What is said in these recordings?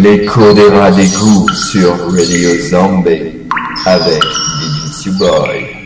L'écho des rats d'égout sur Radio Zombie avec DJ Boy.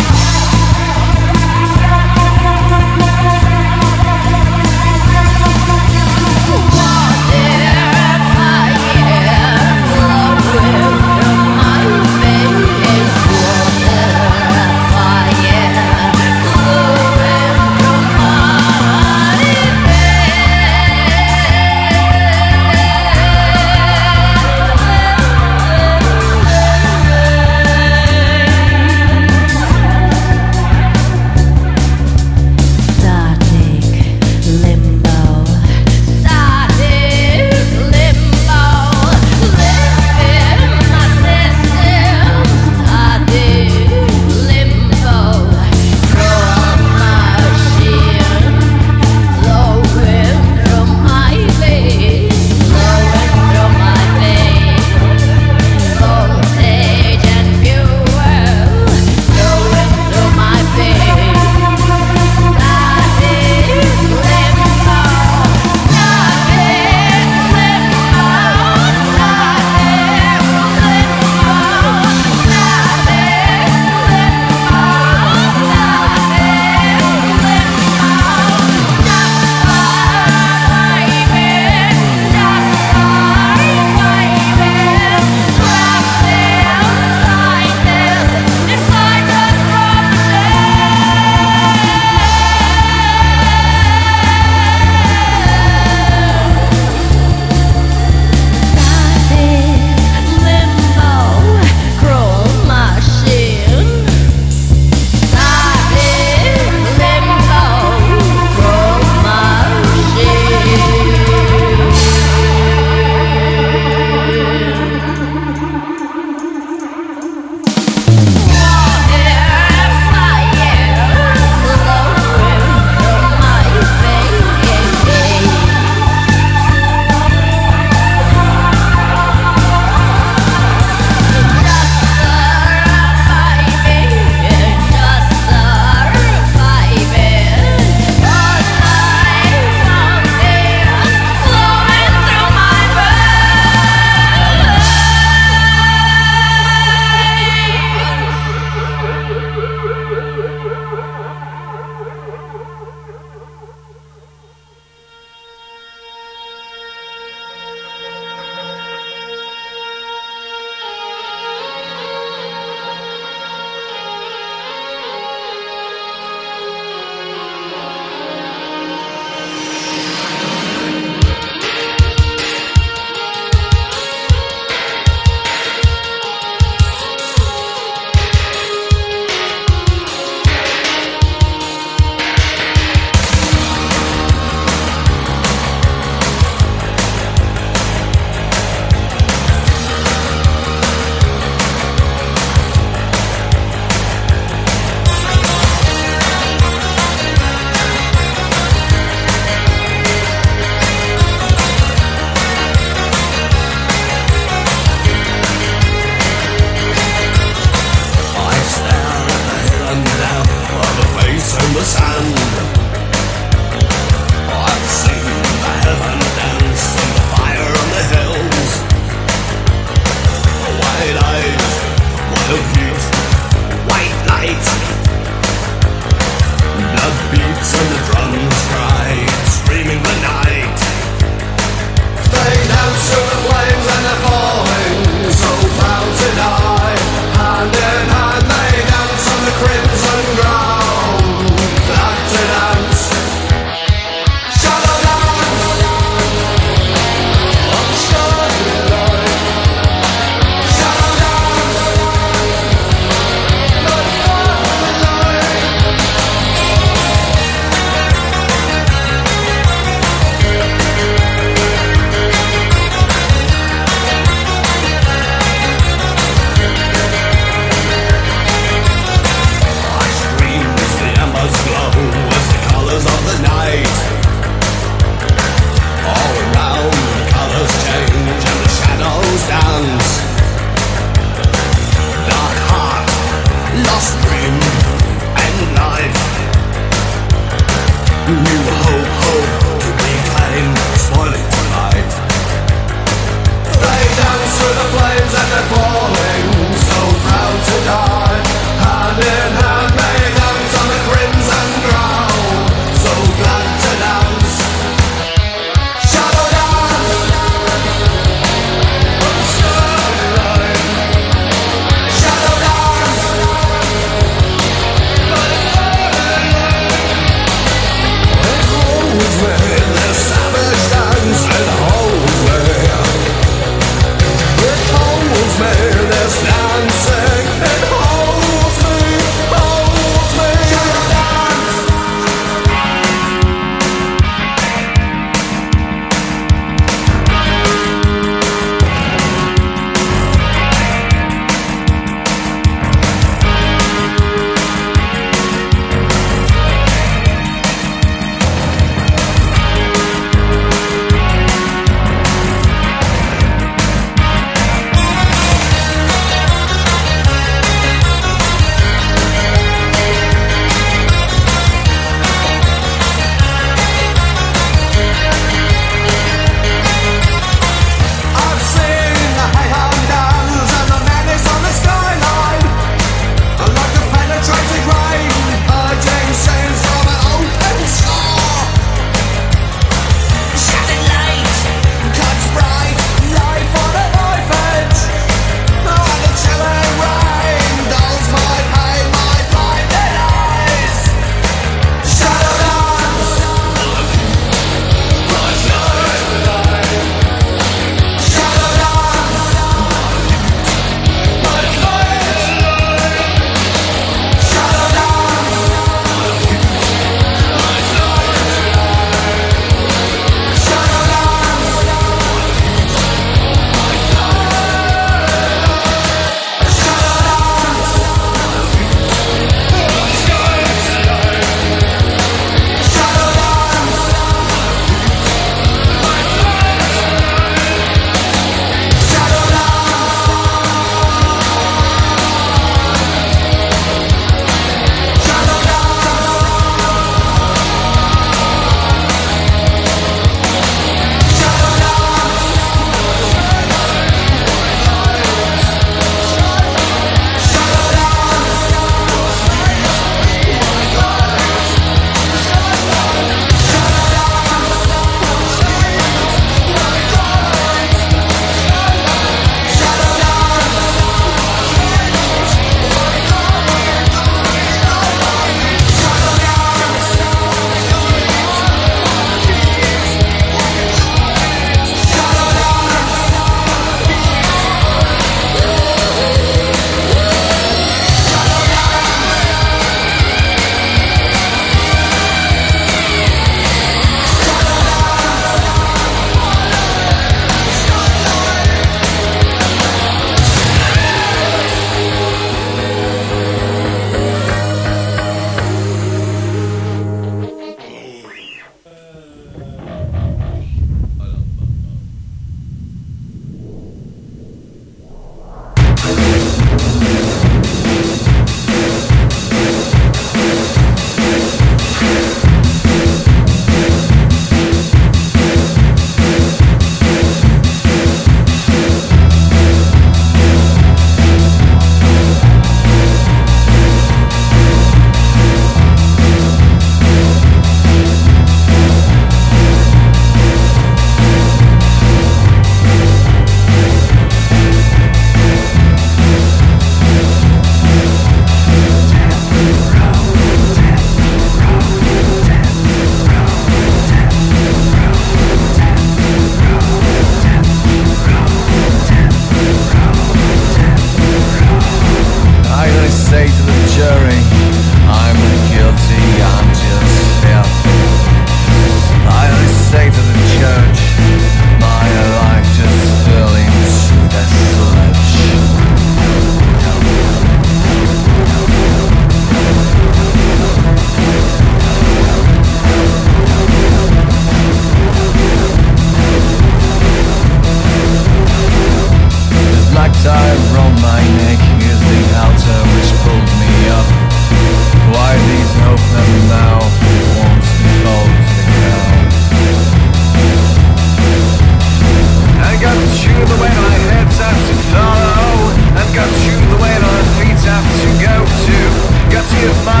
You're mine.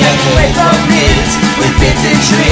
away from it with bits and trees.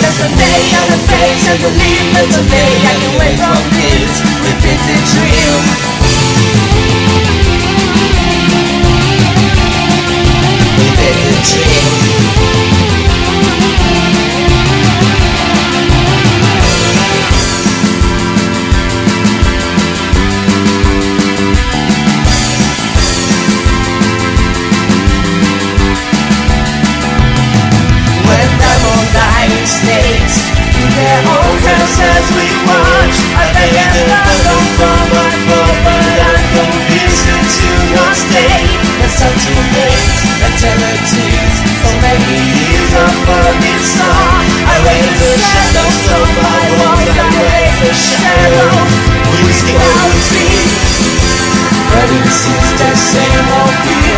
There's a day and a page of the leaf There's a day I can wait from this repeated dream. Repeated dream. sister, same old feeling.